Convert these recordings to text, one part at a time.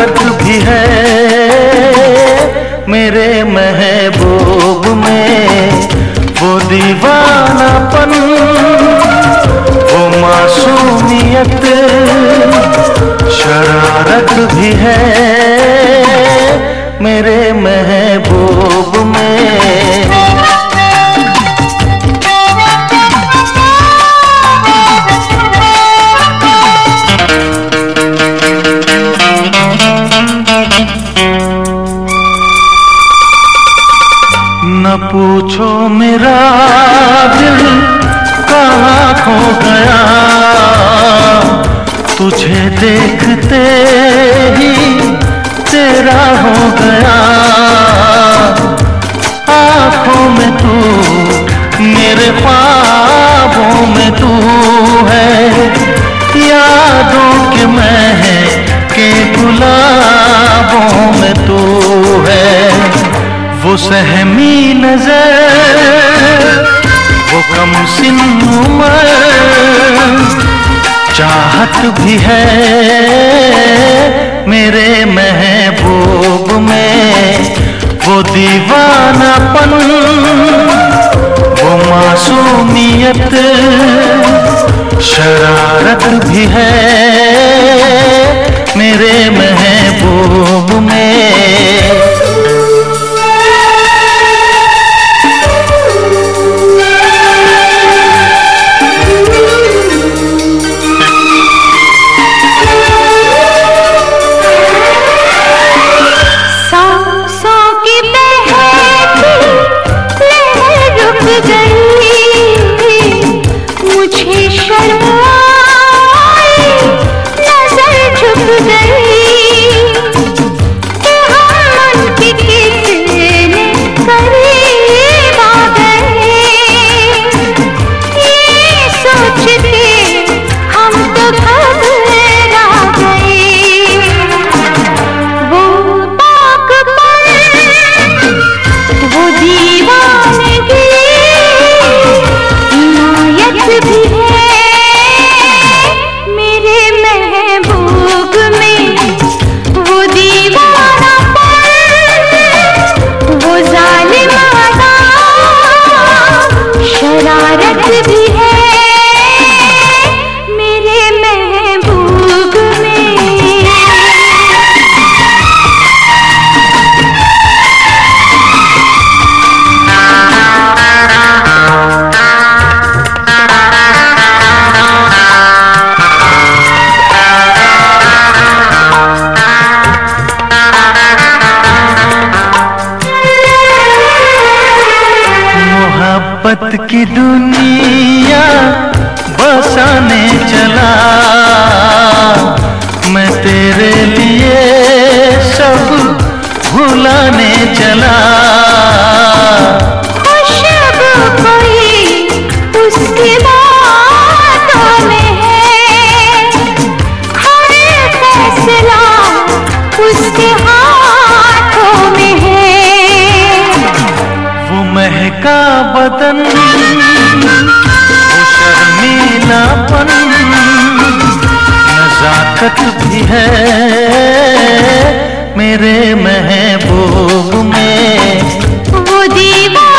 नजाकत भी है मेरे महबूब में। वो दीवानापन वो मासूमियत शरारत भी है। मेरा दिल कहाँ खो गया? तुझे देखते ही तेरा हो गया। आँखों में तू, मेरे ख्वाबों में तू है। यादों के मैं के गुलाबों में तू है। वो सहमी नज़र वो कम सिन चाहत भी है मेरे महबूब में। वो दीवानापन, वो मासूमियत, शरारत भी है मेरे महबूब में। मोहब्बत की दुनिया बसाने चला। बदन शर्मीलापन नजाकत भी है मेरे महबूब में। वो दीवानापन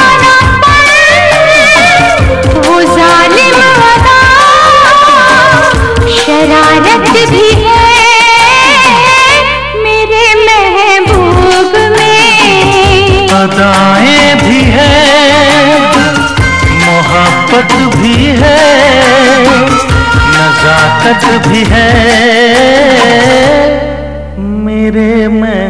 नजाकत भी है नजाकत भी है। मेरे में